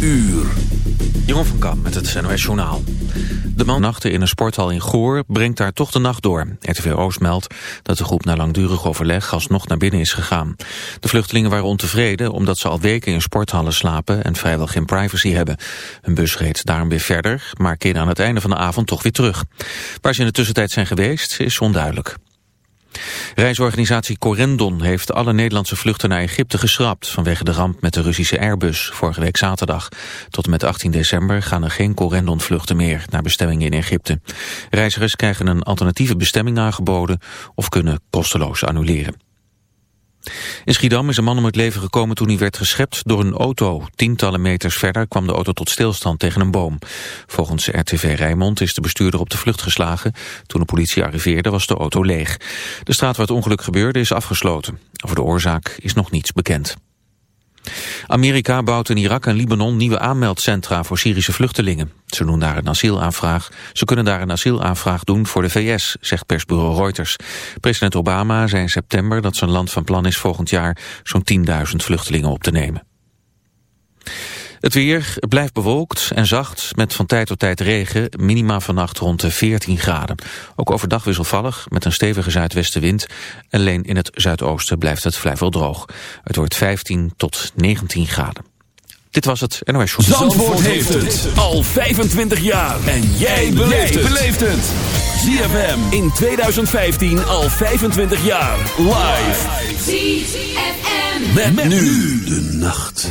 uur. Jeroen van Kam met het NOS Journaal. De man nachten in een sporthal in Goor brengt daar toch de nacht door. RTV Oost meldt dat de groep na langdurig overleg alsnog naar binnen is gegaan. De vluchtelingen waren ontevreden omdat ze al weken in sporthallen slapen en vrijwel geen privacy hebben. Hun bus reed daarom weer verder, maar keerde aan het einde van de avond toch weer terug. Waar ze in de tussentijd zijn geweest is onduidelijk. Reisorganisatie Corendon heeft alle Nederlandse vluchten naar Egypte geschrapt vanwege de ramp met de Russische Airbus vorige week zaterdag. Tot en met 18 december gaan er geen Corendon vluchten meer naar bestemmingen in Egypte. Reizigers krijgen een alternatieve bestemming aangeboden of kunnen kosteloos annuleren. In Schiedam is een man om het leven gekomen toen hij werd geschept door een auto. Tientallen meters verder kwam de auto tot stilstand tegen een boom. Volgens RTV Rijnmond is de bestuurder op de vlucht geslagen. Toen de politie arriveerde was de auto leeg. De straat waar het ongeluk gebeurde is afgesloten. Over de oorzaak is nog niets bekend. Amerika bouwt in Irak en Libanon nieuwe aanmeldcentra voor Syrische vluchtelingen. Ze, doen daar een asielaanvraag. Ze kunnen daar een asielaanvraag doen voor de VS, zegt persbureau Reuters. President Obama zei in september dat zijn land van plan is volgend jaar zo'n 10.000 vluchtelingen op te nemen. Het weer blijft bewolkt en zacht met van tijd tot tijd regen. Minima vannacht rond de 14 graden. Ook overdag wisselvallig met een stevige zuidwestenwind. Alleen in het zuidoosten blijft het vrijwel droog. Het wordt 15 tot 19 graden. Dit was het NOS Show. Zandvoort, Zandvoort heeft het al 25 jaar. En jij beleeft het. ZFM in 2015 al 25 jaar. Live. ZFM. Met, met nu de nacht.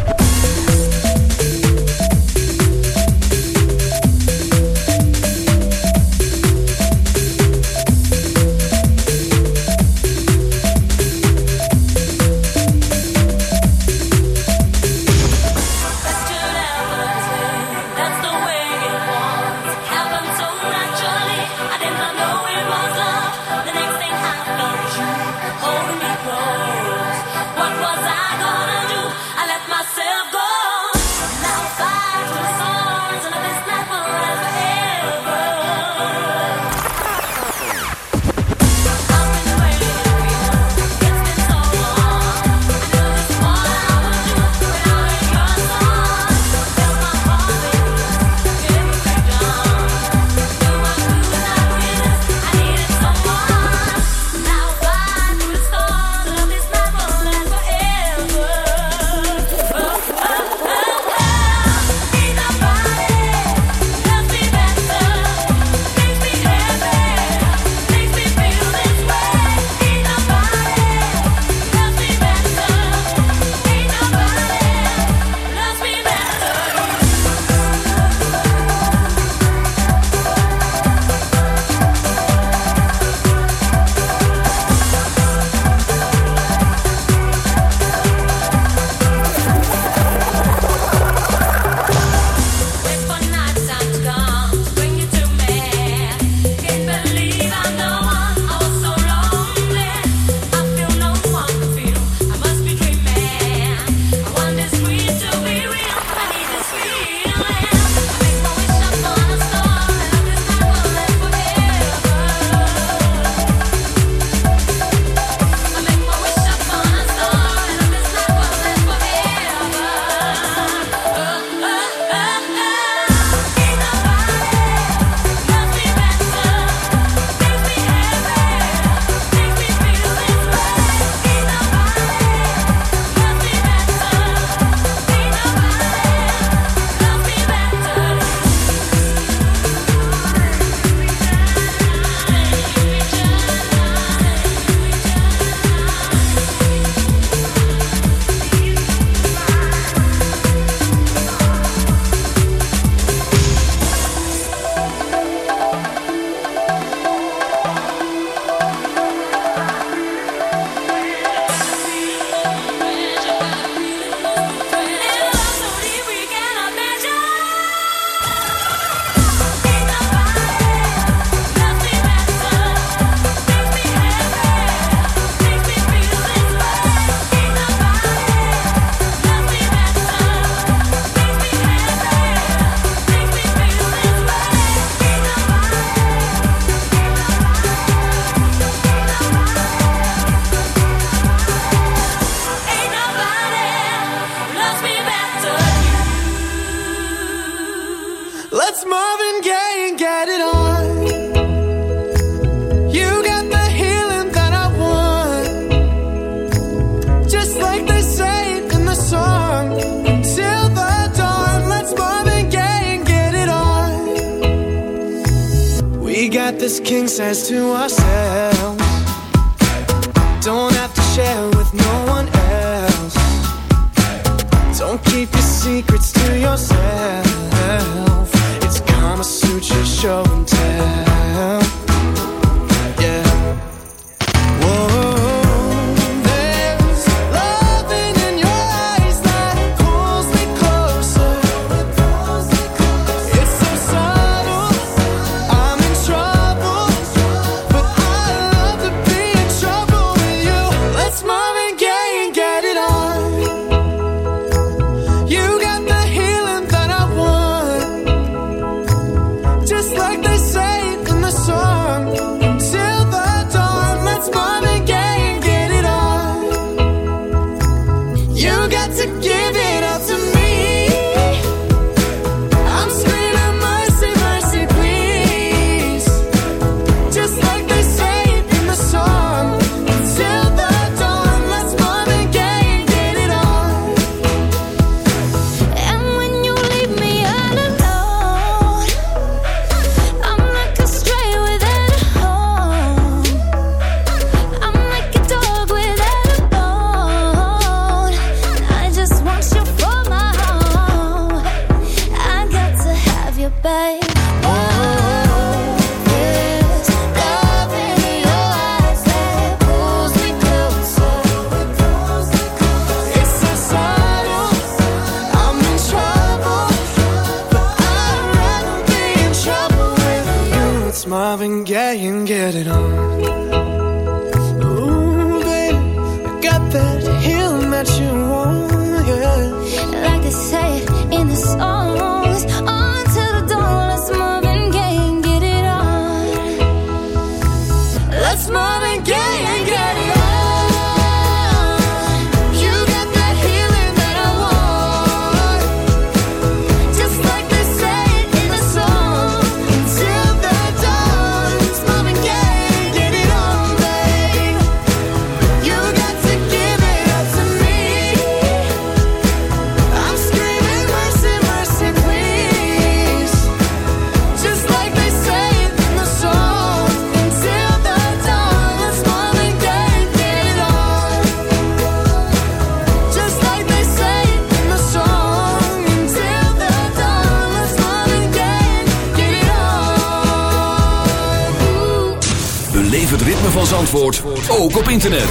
Internet.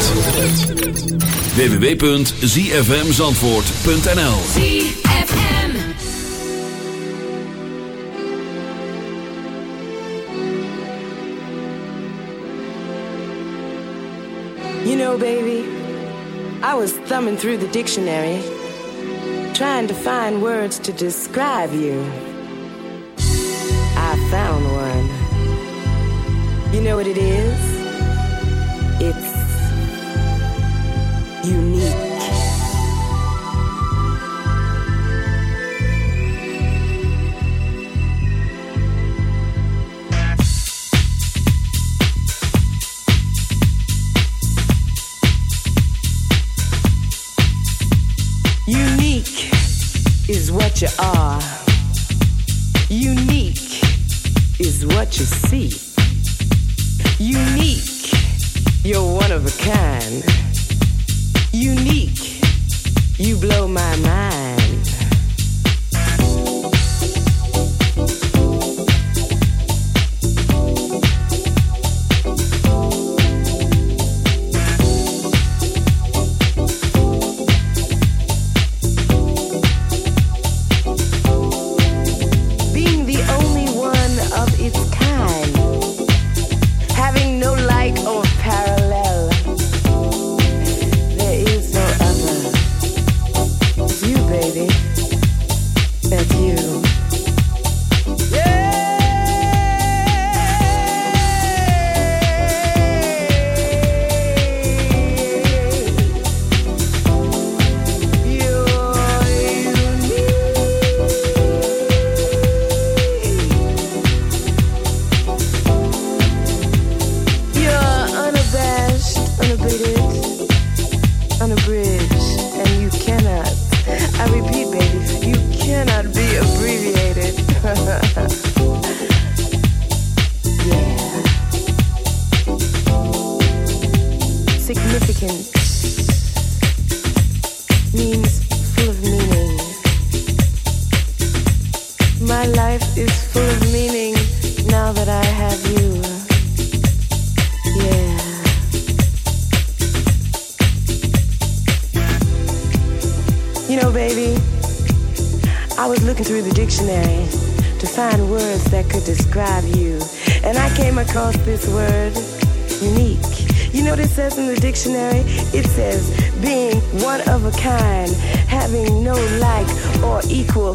www.zfmzandvoort.nl ZFM You know, baby, I was thumbing through the dictionary, trying to find words to describe you. I found one. You know what it is? it is? unique. Ha ha ha. dictionary, it says being one of a kind, having no like or equal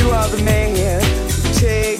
You are the man. Take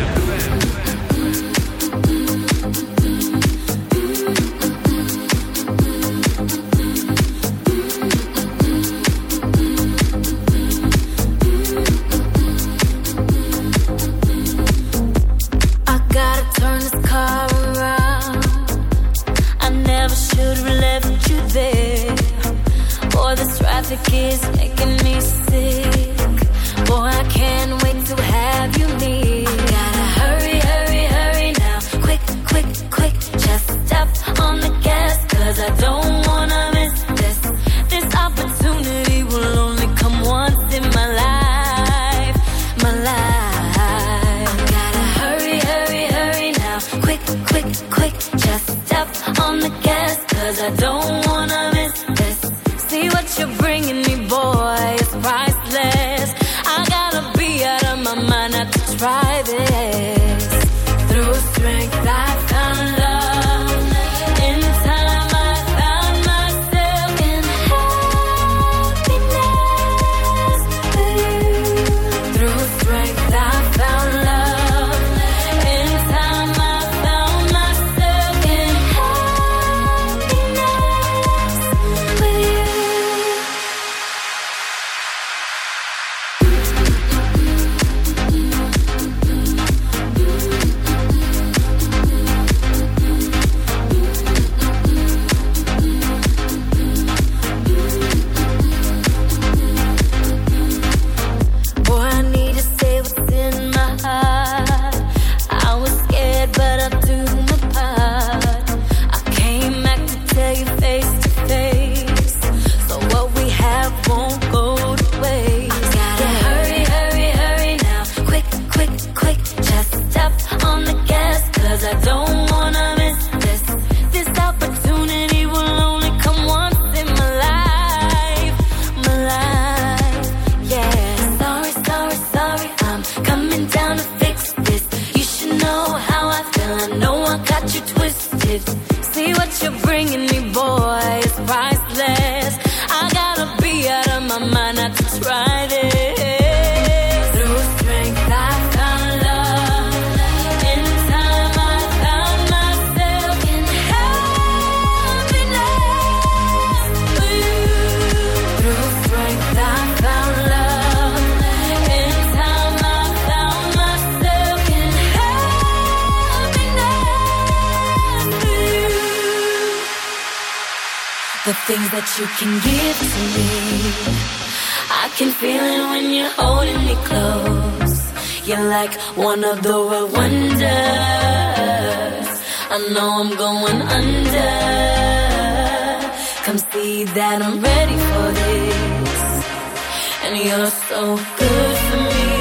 and you're so good for me.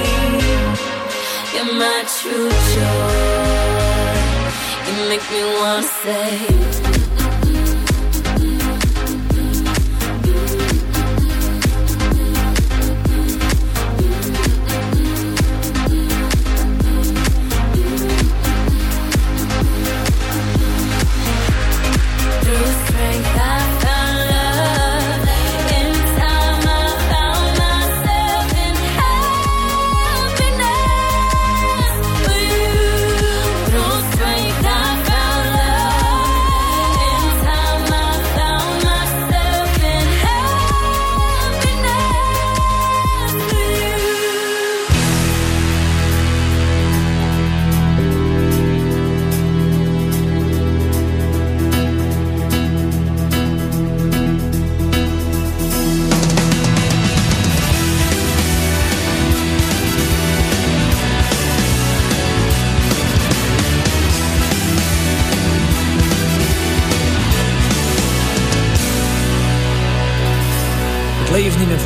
You're my true joy. You make me wanna say.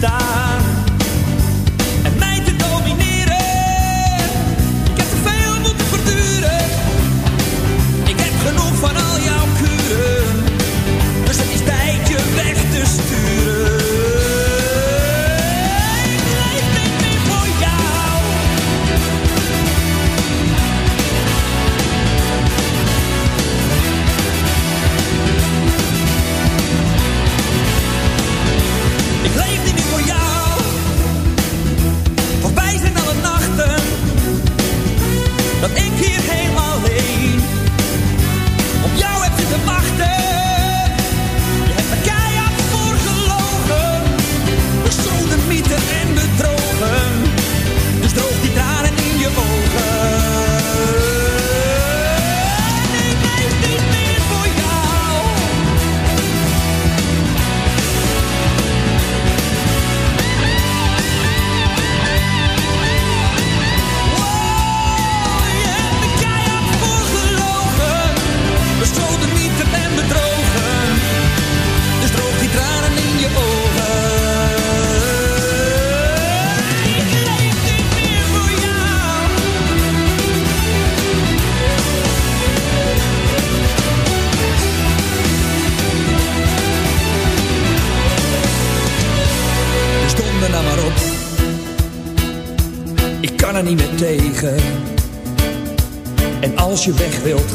está.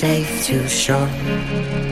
safe to shore.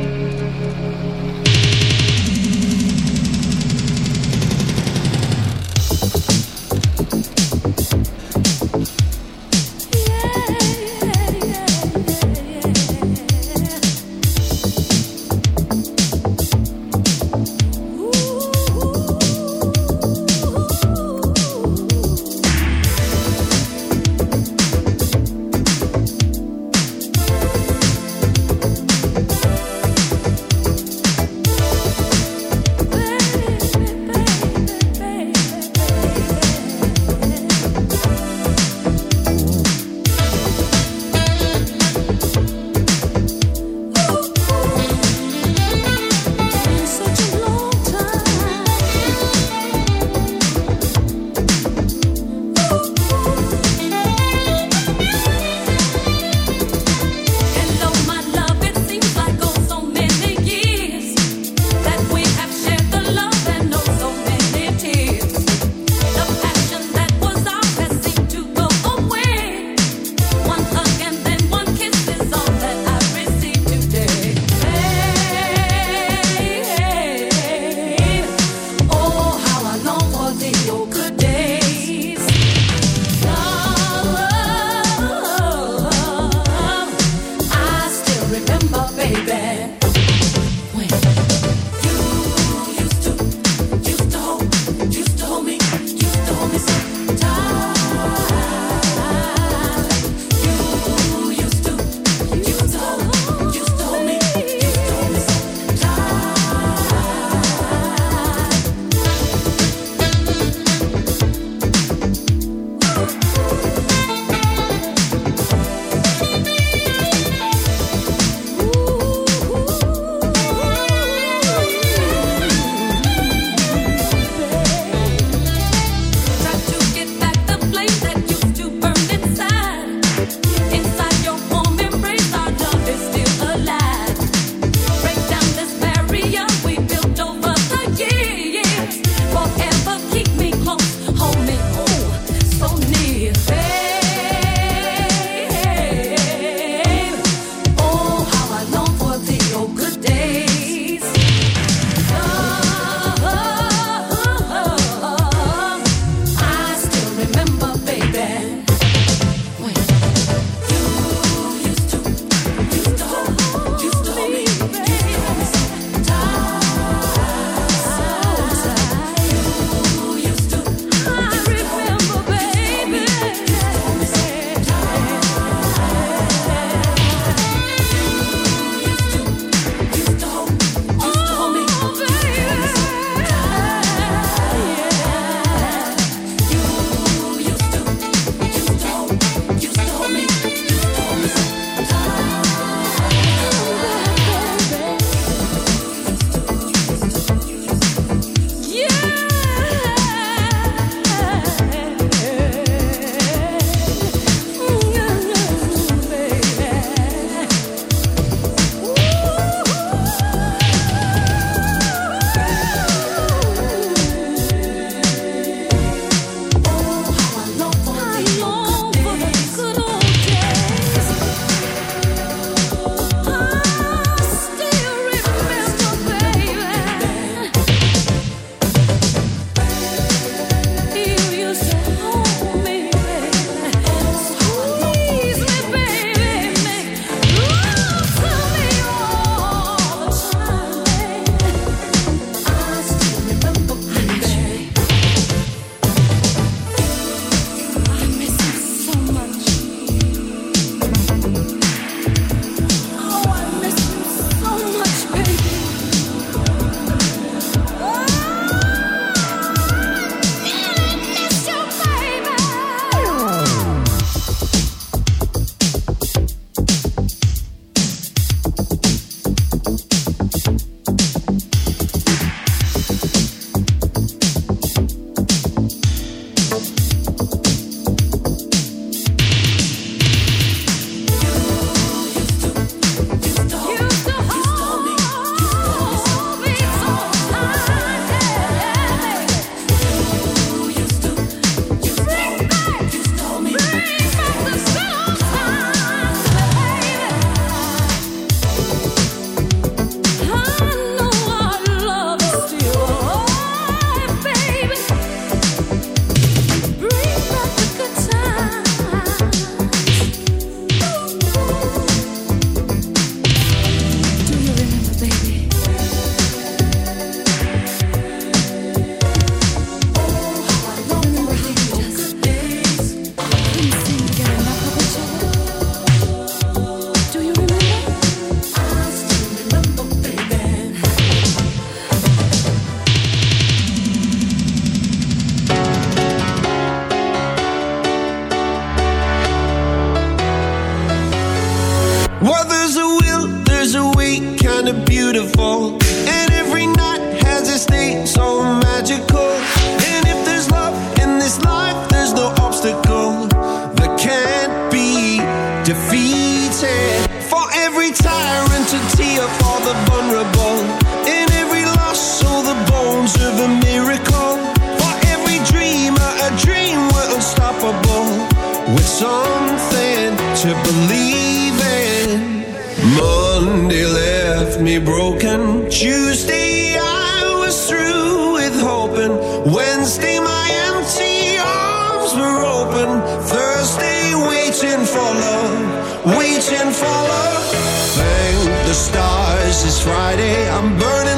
It's Friday. I'm burning